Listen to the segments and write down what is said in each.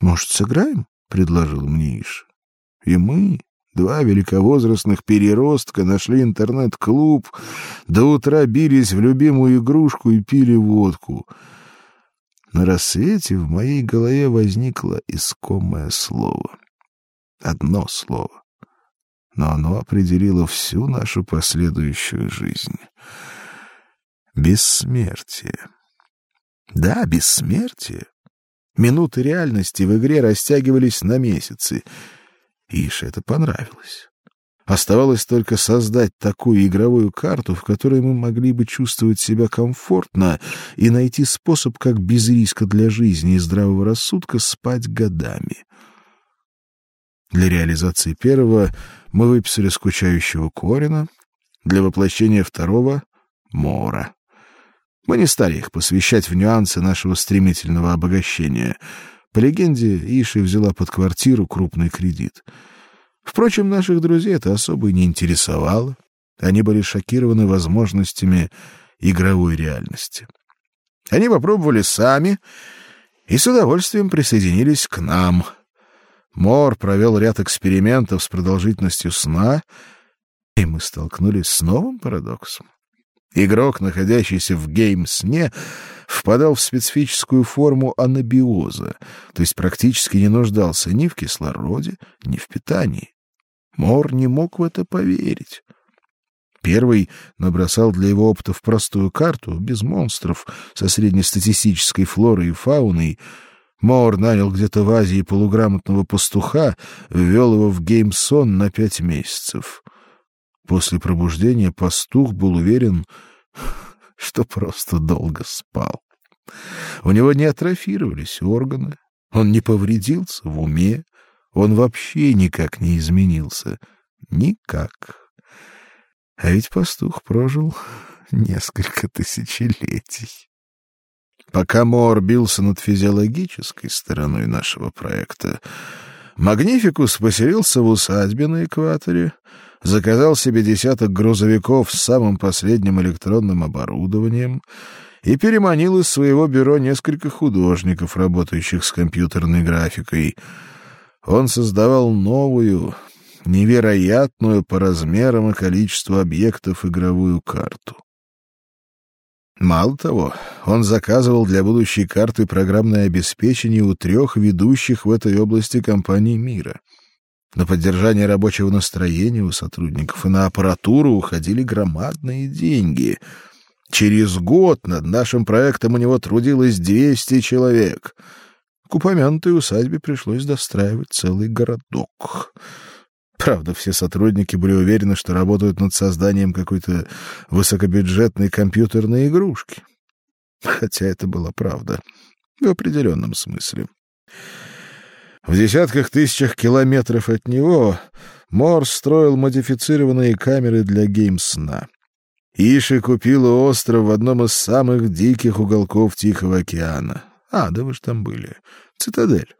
Может, сыграем? предложил мне Иш. И мы, два великовозрастных переростка, нашли интернет-клуб, до утра бились в любимую игрушку и пили водку. На рассвете в моей голове возникло искомое слово. Одно слово. Но оно определило всю нашу последующую жизнь. Бессмертие. Да, бессмертие. Минуты реальности в игре растягивались на месяцы. Ише это понравилось. Оставалось только создать такую игровую карту, в которой мы могли бы чувствовать себя комфортно и найти способ, как без риска для жизни и здравого рассудка спать годами. Для реализации первого мы выписали скучающего Корина, для воплощения второго — Мора. Мы не стали их посвящать в нюансы нашего стремительного обогащения. По легенде, Иши взяла под квартиру крупный кредит. Впрочем, наших друзей это особо и не интересовало. Они были шокированы возможностями игровой реальности. Они попробовали сами и с удовольствием присоединились к нам. Мор провел ряд экспериментов с продолжительностью сна, и мы столкнулись с новым парадоксом. Игрок, находящийся в гейм-сне, впадал в специфическую форму анабиоза, то есть практически не нуждался ни в кислороде, ни в питании. Мор не мог в это поверить. Первый набросал для его опытов простую карту, без монстров, со среднестатистической флорой и фауной. Мор нанял где-то в Азии полуграмотного пастуха, ввел его в геймсон на пять месяцев. После пробуждения пастух был уверен, что просто долго спал. У него не атрофировались органы, он не повредился в уме, он вообще никак не изменился. Никак. А ведь пастух прожил несколько тысячелетий. Пока Моор бился над физиологической стороной нашего проекта, Магнификус поселился в усадьбе на экваторе, заказал себе десяток грузовиков с самым последним электронным оборудованием и переманил из своего бюро несколько художников, работающих с компьютерной графикой. Он создавал новую, невероятную по размерам и количеству объектов игровую карту. Мало того, он заказывал для будущей карты программное обеспечение у трех ведущих в этой области компаний мира. На поддержание рабочего настроения у сотрудников и на аппаратуру уходили громадные деньги. Через год над нашим проектом у него трудилось 200 человек. К упомянутой усадьбе пришлось достраивать целый городок. Правда, все сотрудники были уверены, что работают над созданием какой-то высокобюджетной компьютерной игрушки. Хотя это была правда в определенном смысле. В десятках тысячах километров от него Морс строил модифицированные камеры для геймсна. Иши купила остров в одном из самых диких уголков Тихого океана. А, да вы ж там были. Цитадель.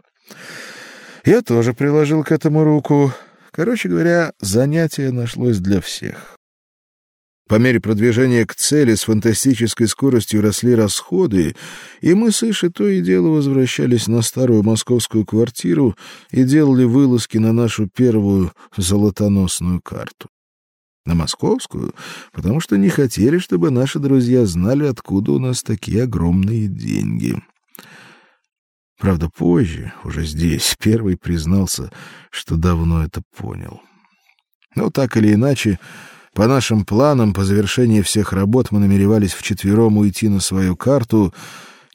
Я тоже приложил к этому руку. Короче говоря, занятие нашлось для всех. По мере продвижения к цели с фантастической скоростью росли расходы, и мы с Ишей то и дело возвращались на старую московскую квартиру и делали вылазки на нашу первую золотоносную карту. На московскую, потому что не хотели, чтобы наши друзья знали, откуда у нас такие огромные деньги. Правда, позже, уже здесь, первый признался, что давно это понял. Но так или иначе, по нашим планам, по завершении всех работ мы намеревались вчетвером уйти на свою карту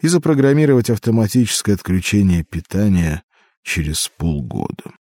и запрограммировать автоматическое отключение питания через полгода.